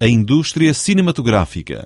A indústria cinematográfica.